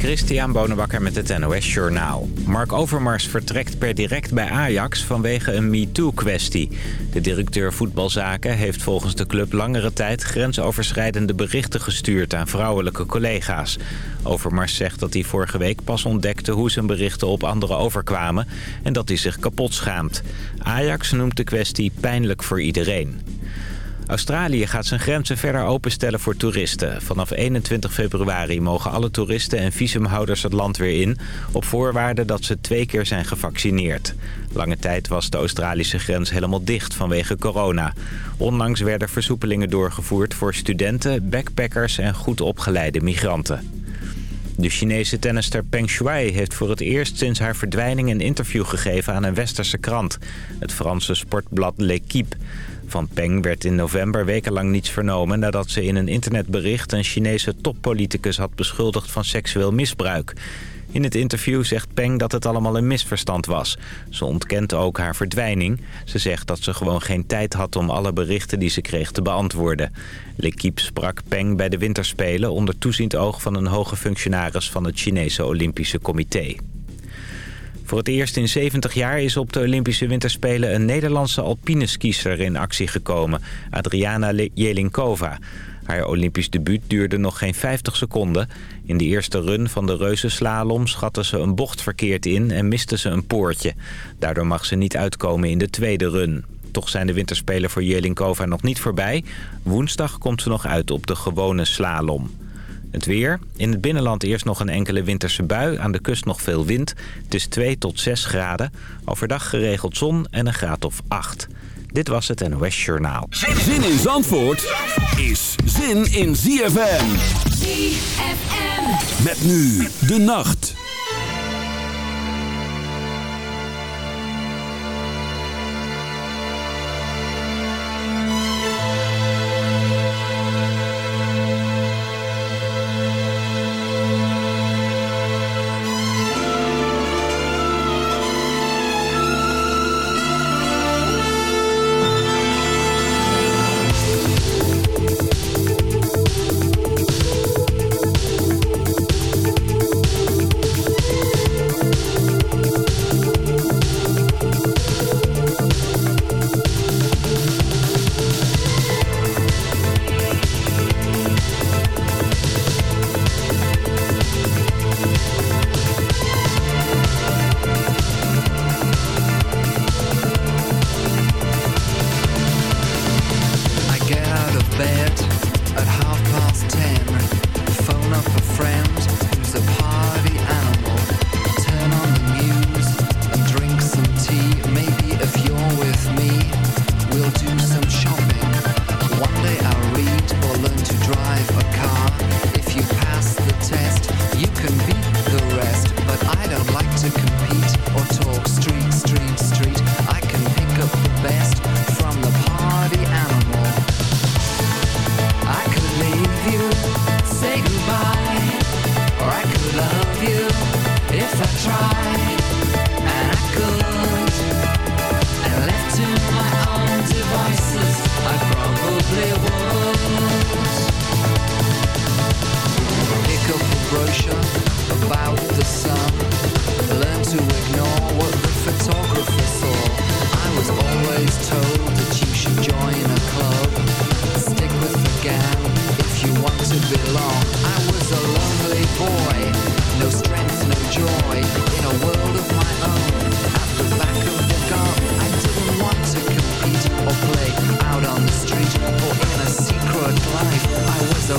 Christian Bonenbakker met het NOS Journaal. Mark Overmars vertrekt per direct bij Ajax vanwege een MeToo-kwestie. De directeur voetbalzaken heeft volgens de club langere tijd... grensoverschrijdende berichten gestuurd aan vrouwelijke collega's. Overmars zegt dat hij vorige week pas ontdekte hoe zijn berichten op anderen overkwamen... en dat hij zich kapot schaamt. Ajax noemt de kwestie pijnlijk voor iedereen. Australië gaat zijn grenzen verder openstellen voor toeristen. Vanaf 21 februari mogen alle toeristen en visumhouders het land weer in... op voorwaarde dat ze twee keer zijn gevaccineerd. Lange tijd was de Australische grens helemaal dicht vanwege corona. Onlangs werden versoepelingen doorgevoerd voor studenten, backpackers en goed opgeleide migranten. De Chinese tennister Peng Shuai heeft voor het eerst sinds haar verdwijning een interview gegeven aan een westerse krant. Het Franse sportblad L'Equipe. Van Peng werd in november wekenlang niets vernomen... nadat ze in een internetbericht een Chinese toppoliticus had beschuldigd van seksueel misbruik. In het interview zegt Peng dat het allemaal een misverstand was. Ze ontkent ook haar verdwijning. Ze zegt dat ze gewoon geen tijd had om alle berichten die ze kreeg te beantwoorden. L'Equipe sprak Peng bij de winterspelen onder toeziend oog van een hoge functionaris van het Chinese Olympische Comité. Voor het eerst in 70 jaar is op de Olympische Winterspelen een Nederlandse alpineskiester in actie gekomen. Adriana Jelinkova. Haar Olympisch debuut duurde nog geen 50 seconden. In de eerste run van de reuzenslalom schatte ze een bocht verkeerd in en miste ze een poortje. Daardoor mag ze niet uitkomen in de tweede run. Toch zijn de winterspelen voor Jelinkova nog niet voorbij. Woensdag komt ze nog uit op de gewone slalom. Het weer. In het binnenland eerst nog een enkele winterse bui. Aan de kust nog veel wind. Het is 2 tot 6 graden. Overdag geregeld zon en een graad of 8. Dit was het NOS Journaal. Zin in Zandvoort is zin in ZFM. ZFM. Met nu de nacht. About the sun, learn to ignore what the photographer saw. I was always told that you should join a club. Stick with the gang if you want to belong. I was a lonely boy, no strength, no joy, in a world of my own. At the back of the I didn't want to compete or play out on the street or in a secret life. I was a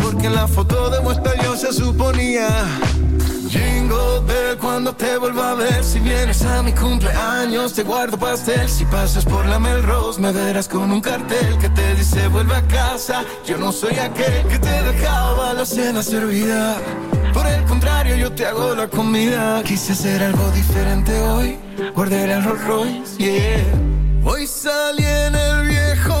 Porque en la foto de muestra yo se suponía. Jingle Bell cuando te vuelva a ver Si vienes a mi cumpleaños te guardo pastel. Si pasas por la Melrose me verás con un cartel Que te dice vuelve a casa Yo no soy aquel que te dejaba la cena servida. Por el contrario yo te hago la comida. Quise hacer algo diferente hoy Guardé el Rolls Royce, yeah. Hoy salí en el viejo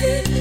see.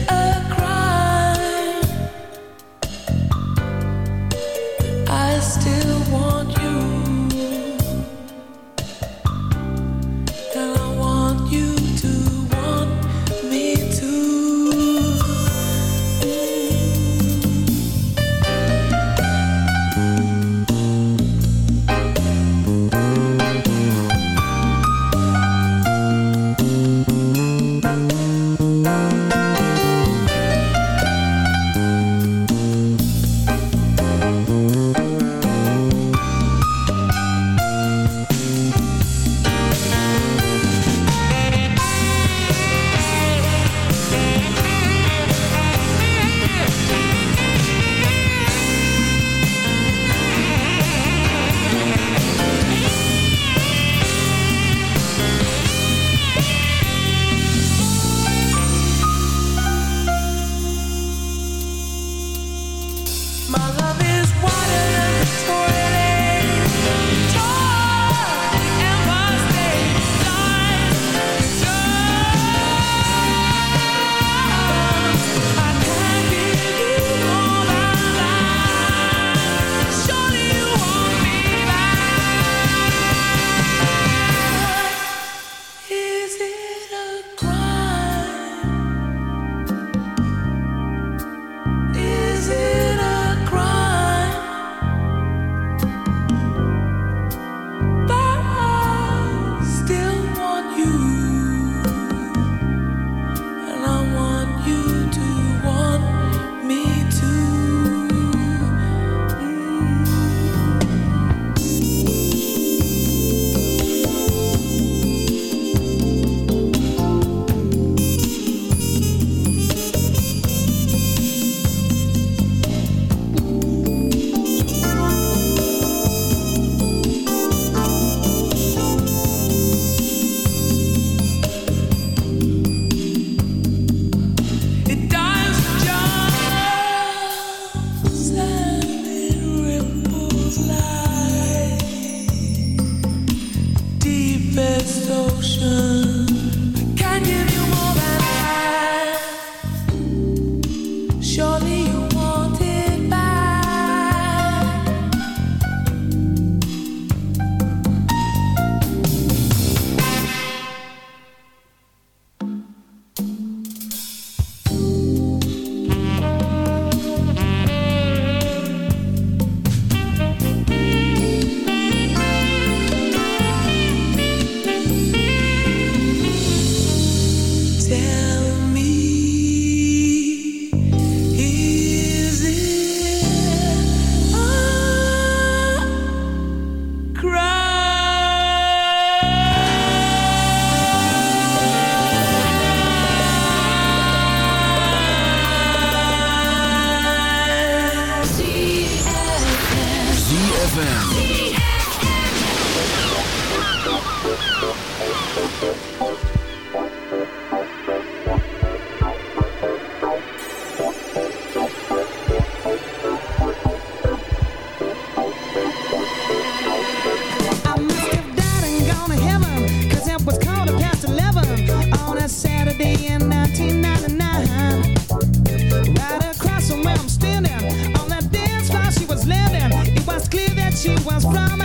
comes from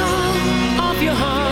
of your heart.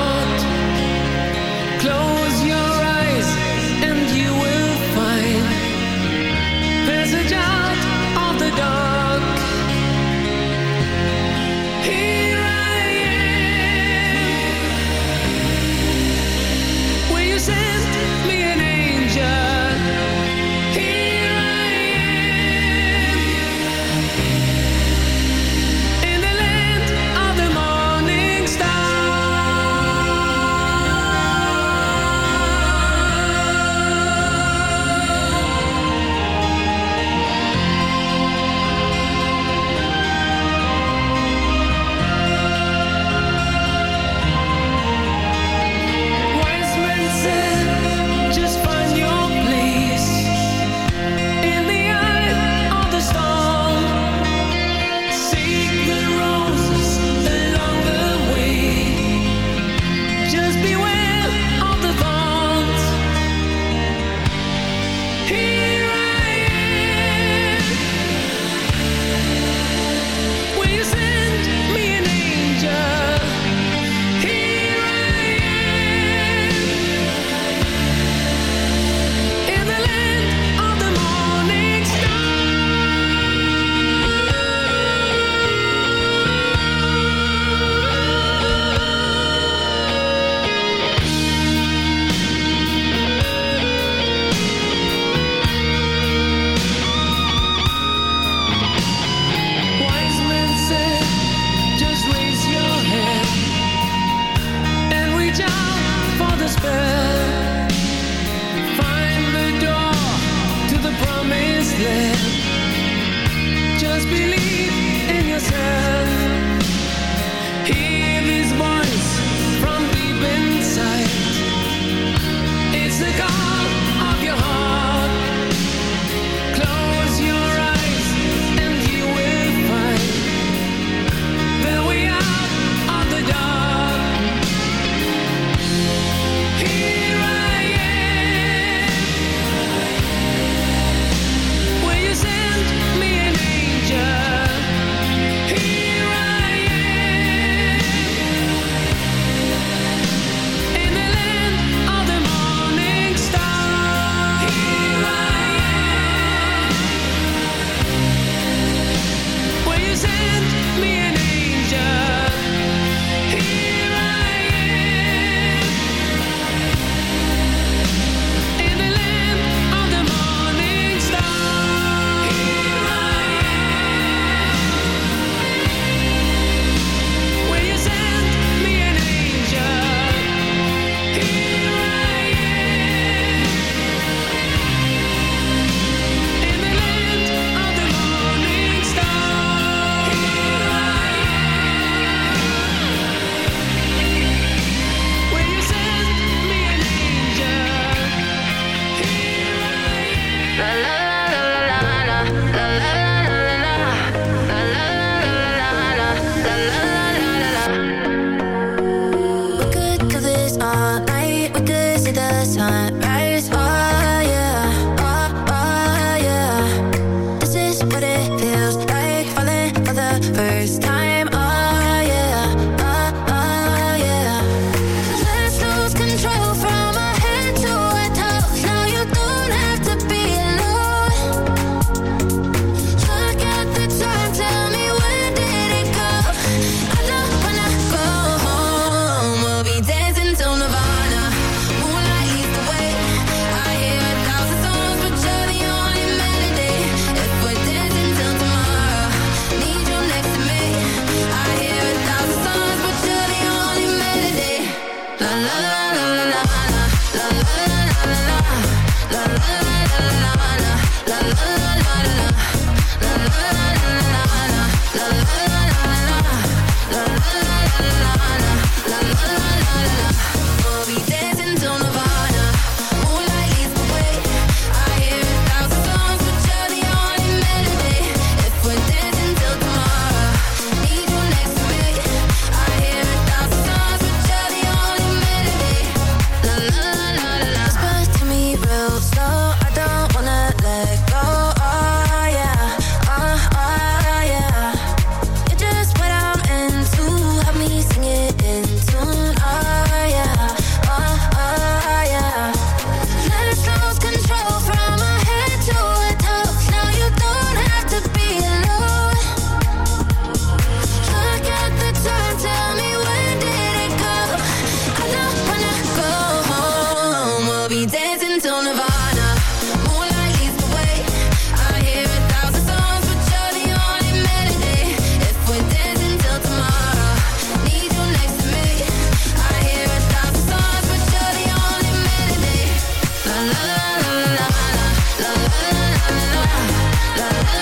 la.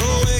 So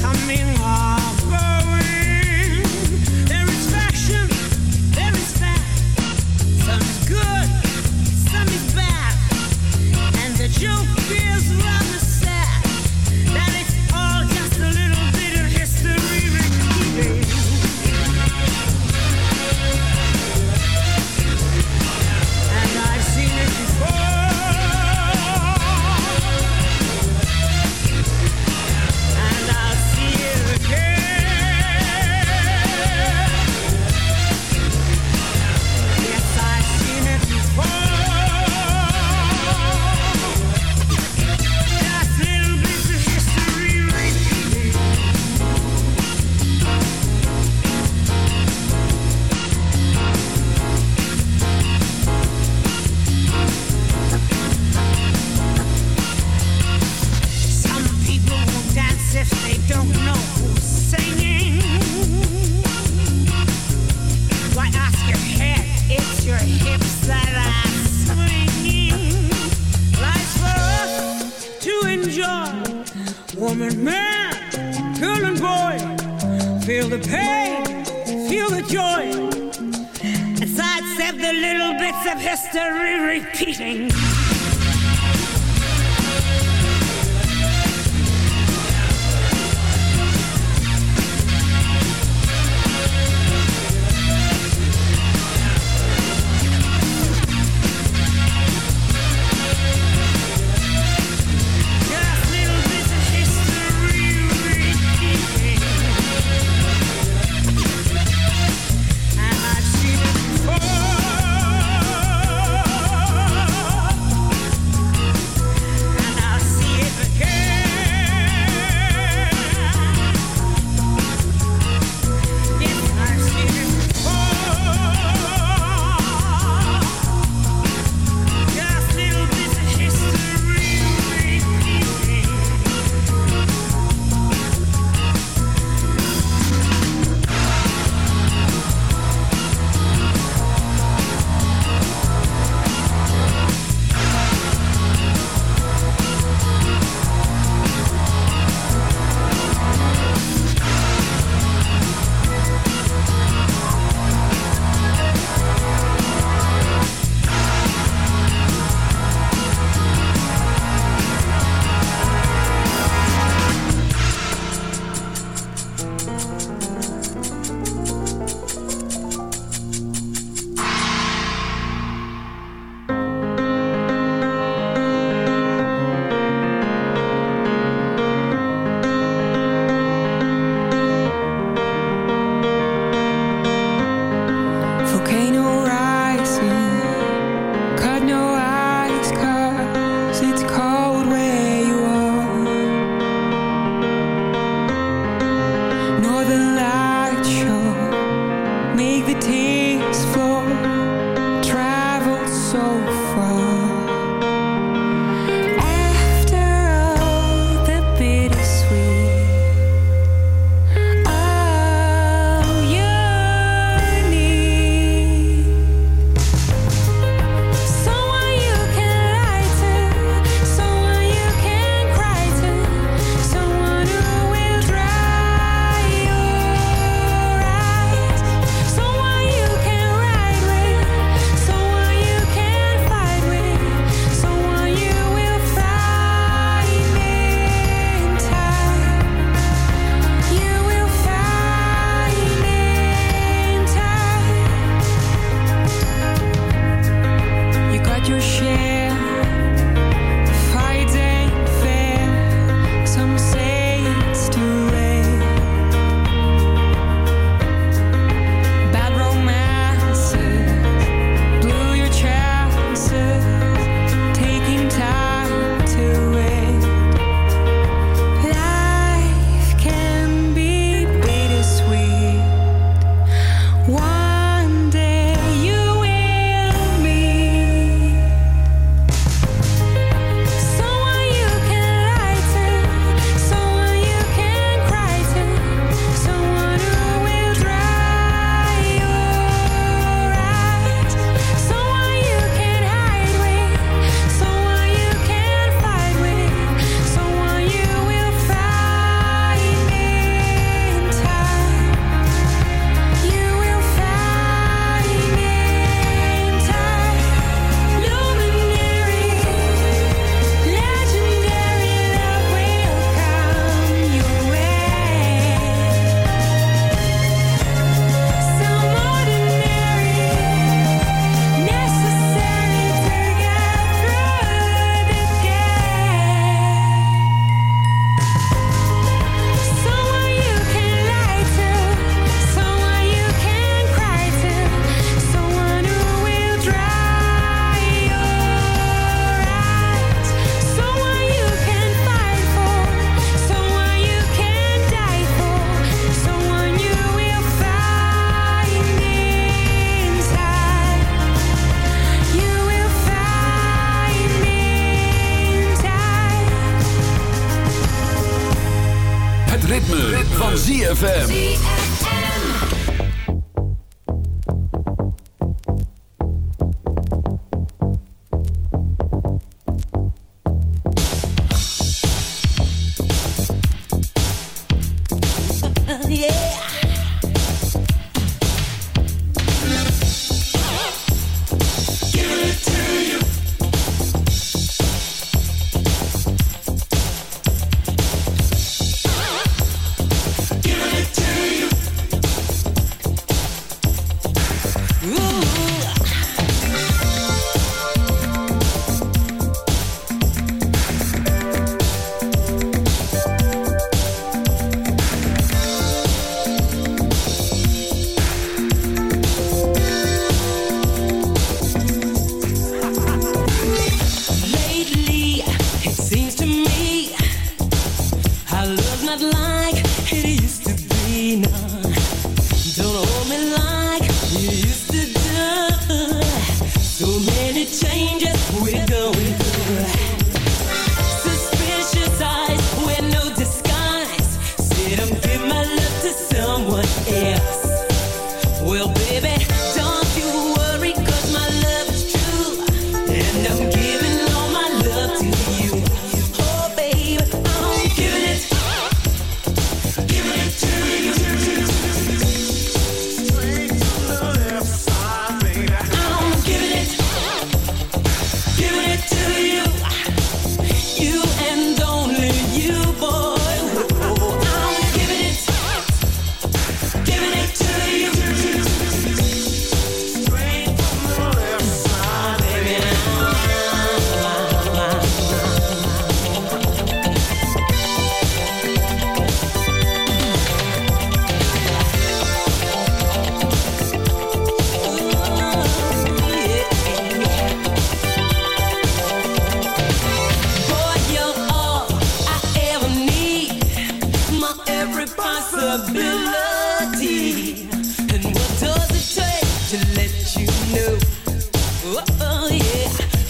coming on.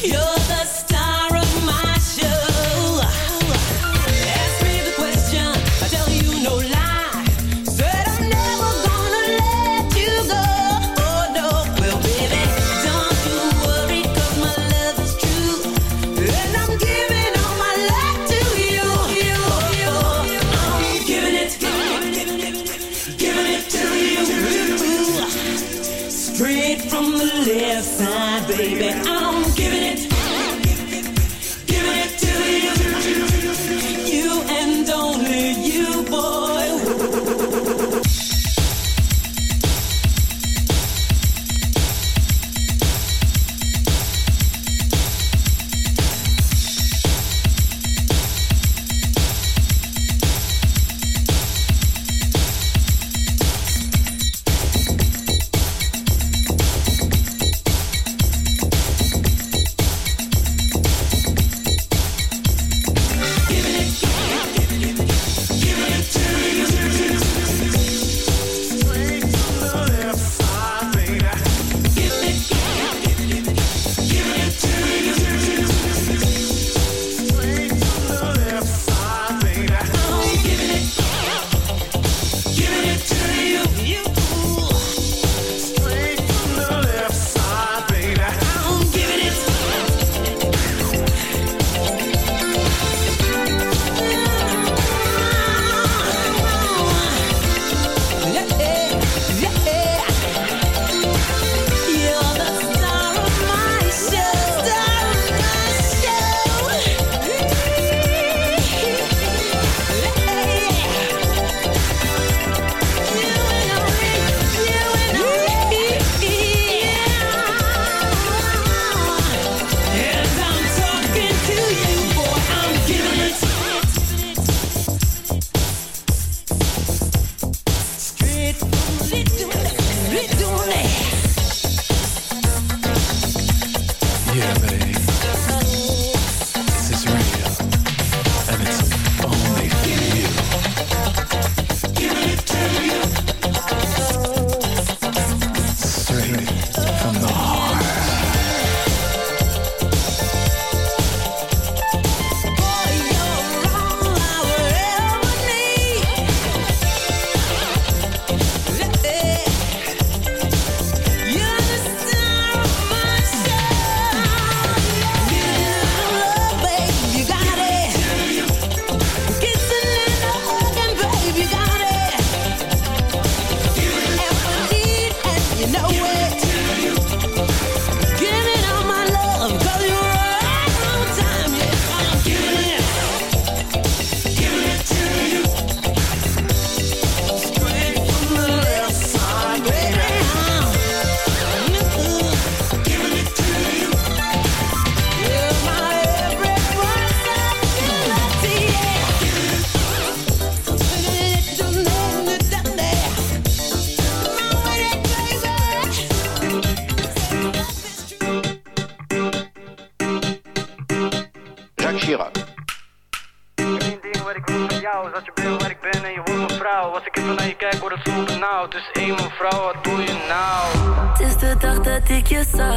You're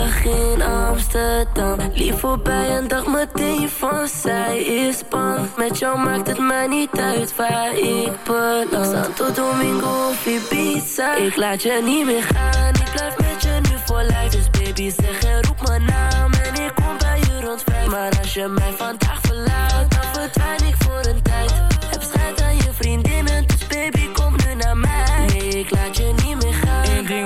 in Amsterdam. Lief voorbij en dacht meteen van zij is bang. Met jou maakt het mij niet uit waar ik beland. Santo Domingo of Ibiza. Ik laat je niet meer gaan. Ik blijf met je nu voor lijf. Dus baby zeg en roep mijn naam. En ik kom bij je rond vijf. Maar als je mij vandaag verlaat, dan verdwijn ik voor een tijd. Heb schijt aan je vriendinnen.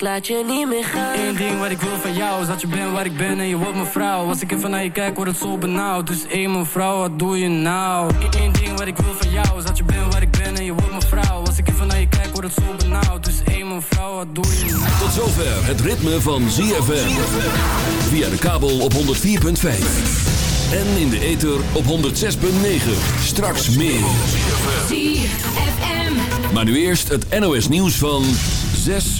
ik laat je niet meer gaan Eén ding wat ik wil van jou is dat je bent waar ik ben en je wordt mijn vrouw Als ik even naar je kijk word het zo benauwd Dus één mevrouw, wat doe je nou? Eén ding wat ik wil van jou is dat je bent waar ik ben en je wordt mijn vrouw Als ik even naar je kijk word het zo benauwd Dus één mevrouw, wat doe je nou? Tot zover het ritme van ZFM. Via de kabel op 104.5. En in de ether op 106.9. Straks meer. Maar nu eerst het NOS nieuws van 6